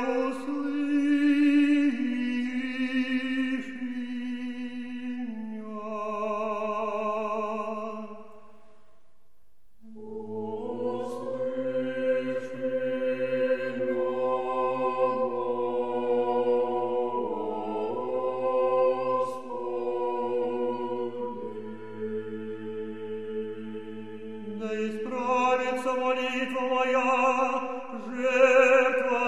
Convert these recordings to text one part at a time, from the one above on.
Помиловать нас,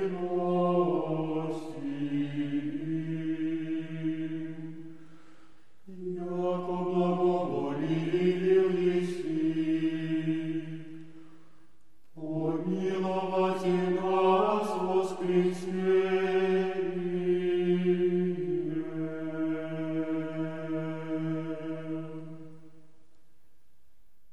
Lord.